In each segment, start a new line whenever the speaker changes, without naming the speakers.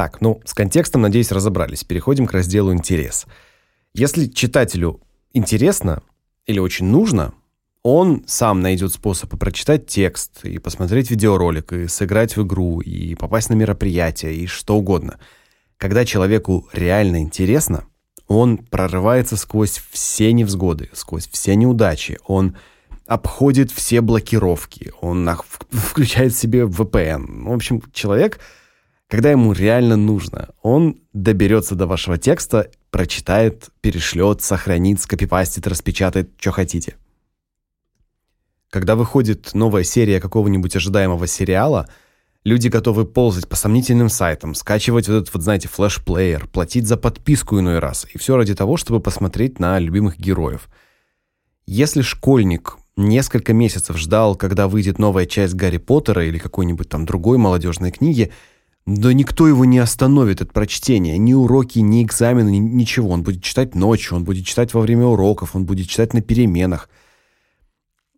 Так, ну, с контекстом, надеюсь, разобрались. Переходим к разделу интерес. Если читателю интересно или очень нужно, он сам найдет способы прочитать текст и посмотреть видеоролик, и сыграть в игру, и попасть на мероприятие, и что угодно. Когда человеку реально интересно, он прорывается сквозь все невзгоды, сквозь все неудачи. Он обходит все блокировки, он включает себе VPN. В общем, человек, когда ему реально нужно, он доберется до вашего текста, прочитает, перешлет, сохранит, скопипастит, распечатает, что хотите. Когда выходит новая серия какого-нибудь ожидаемого сериала – Люди готовы ползать по сомнительным сайтам, скачивать вот этот вот, знаете, флеш-плеер, платить за подписку иной раз. И все ради того, чтобы посмотреть на любимых героев. Если школьник несколько месяцев ждал, когда выйдет новая часть Гарри Поттера или какой-нибудь там другой молодежной книги, да никто его не остановит от прочтения. Ни уроки, ни экзамены, ни, ничего. Он будет читать ночью, он будет читать во время уроков, он будет читать на переменах.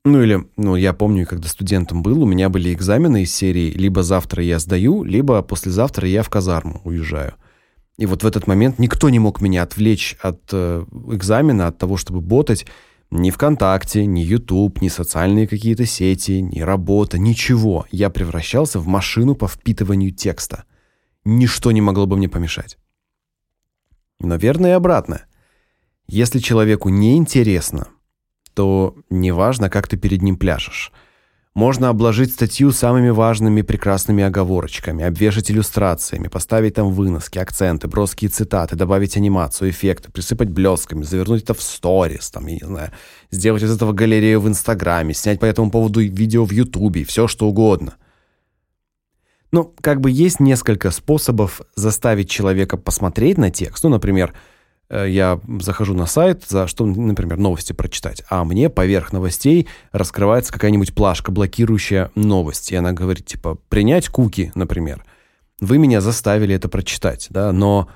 Ну или, ну я помню, когда студентом был, у меня были экзамены из серии либо завтра я сдаю, либо послезавтра я в казарму уезжаю. И вот в этот момент никто не мог меня отвлечь от э, экзамена, от того, чтобы ботать ни ВКонтакте, ни YouTube, ни социальные какие-то сети, ни работа, ничего. Я превращался в машину по впитыванию текста. Ничто не могло бы мне помешать. Но верно и обратно. Если человеку не интересно, то неважно, как ты перед ним пляшешь. Можно обложить статью самыми важными прекрасными оговорочками, обвешать иллюстрациями, поставить там выноски, акценты, броские цитаты, добавить анимацию, эффекты, присыпать блесками, завернуть это в сторис, там, я не знаю, сделать из этого галерею в Инстаграме, снять по этому поводу видео в Ютубе, все что угодно. Ну, как бы есть несколько способов заставить человека посмотреть на текст. Ну, например, Э, я захожу на сайт, за что, например, новости прочитать, а мне поверх новостей раскрывается какая-нибудь плашка, блокирующая новости, и она говорит, типа, принять куки, например. Вы меня заставили это прочитать, да, но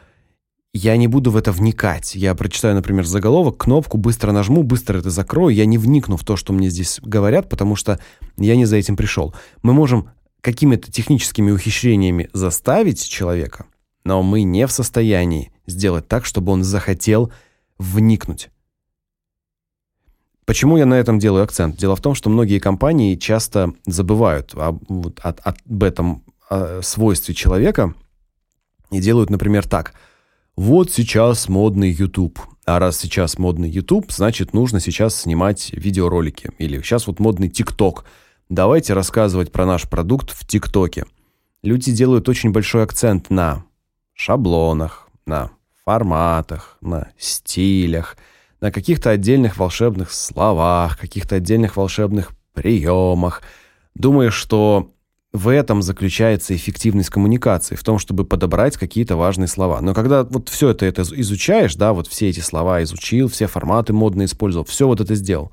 я не буду в это вникать. Я прочитаю, например, заголовок, кнопку, быстро нажму, быстро это закрою, я не вникну в то, что мне здесь говорят, потому что я не за этим пришел. Мы можем какими-то техническими ухищрениями заставить человека, но мы не в состоянии сделать так, чтобы он захотел вникнуть. Почему я на этом делаю акцент? Дело в том, что многие компании часто забывают об, об, об этом о свойстве человека и делают, например, так. Вот сейчас модный YouTube. А раз сейчас модный YouTube, значит, нужно сейчас снимать видеоролики. Или сейчас вот модный TikTok. Давайте рассказывать про наш продукт в ТикТоке. Люди делают очень большой акцент на шаблонах, на форматах, на стилях, на каких-то отдельных волшебных словах, каких-то отдельных волшебных приемах. Думаю, что в этом заключается эффективность коммуникации, в том, чтобы подобрать какие-то важные слова. Но когда вот все это, это изучаешь, да, вот все эти слова изучил, все форматы модные использовал, все вот это сделал,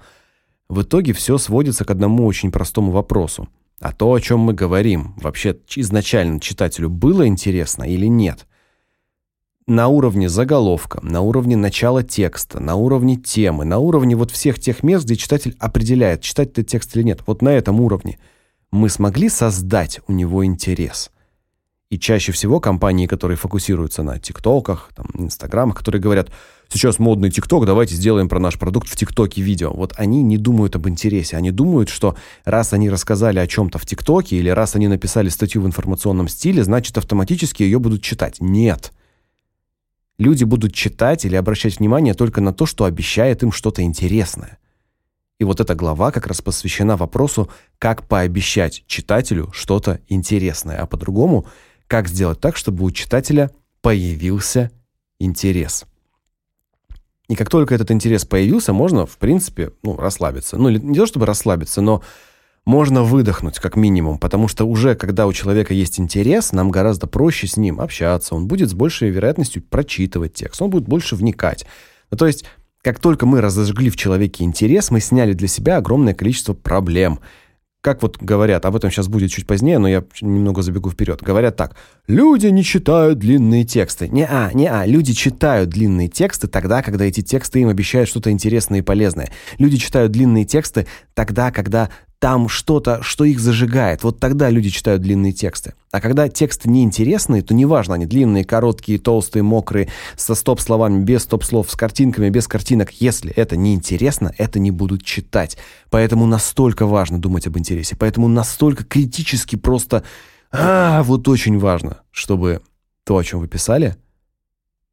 в итоге все сводится к одному очень простому вопросу. А то, о чем мы говорим, вообще изначально читателю было интересно или нет – на уровне заголовка, на уровне начала текста, на уровне темы, на уровне вот всех тех мест, где читатель определяет, читать этот текст или нет. Вот на этом уровне мы смогли создать у него интерес. И чаще всего компании, которые фокусируются на ТикТоках, там, Инстаграмах, которые говорят, сейчас модный ТикТок, давайте сделаем про наш продукт в ТикТоке видео. Вот они не думают об интересе. Они думают, что раз они рассказали о чем-то в ТикТоке или раз они написали статью в информационном стиле, значит автоматически ее будут читать. Нет. Люди будут читать или обращать внимание только на то, что обещает им что-то интересное. И вот эта глава как раз посвящена вопросу, как пообещать читателю что-то интересное, а по-другому, как сделать так, чтобы у читателя появился интерес. И как только этот интерес появился, можно, в принципе, ну, расслабиться. Ну, не то чтобы расслабиться, но можно выдохнуть как минимум, потому что уже когда у человека есть интерес, нам гораздо проще с ним общаться, он будет с большей вероятностью прочитывать текст, он будет больше вникать. Ну, то есть, как только мы разожгли в человеке интерес, мы сняли для себя огромное количество проблем. Как вот говорят, об этом сейчас будет чуть позднее, но я немного забегу вперед. Говорят так: люди не читают длинные тексты. Не а, не а, люди читают длинные тексты тогда, когда эти тексты им обещают что-то интересное и полезное. Люди читают длинные тексты тогда, когда там что-то, что их зажигает. Вот тогда люди читают длинные тексты. А когда тексты неинтересные, то неважно, они длинные, короткие, толстые, мокрые, со стоп-словами, без стоп-слов, с картинками, без картинок. Если это неинтересно, это не будут читать. Поэтому настолько важно думать об интересе. Поэтому настолько критически просто... А, вот очень важно, чтобы то, о чем вы писали,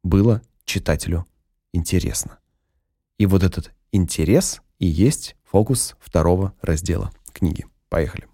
было читателю интересно. И вот этот интерес и есть фокус второго раздела книги. Поехали.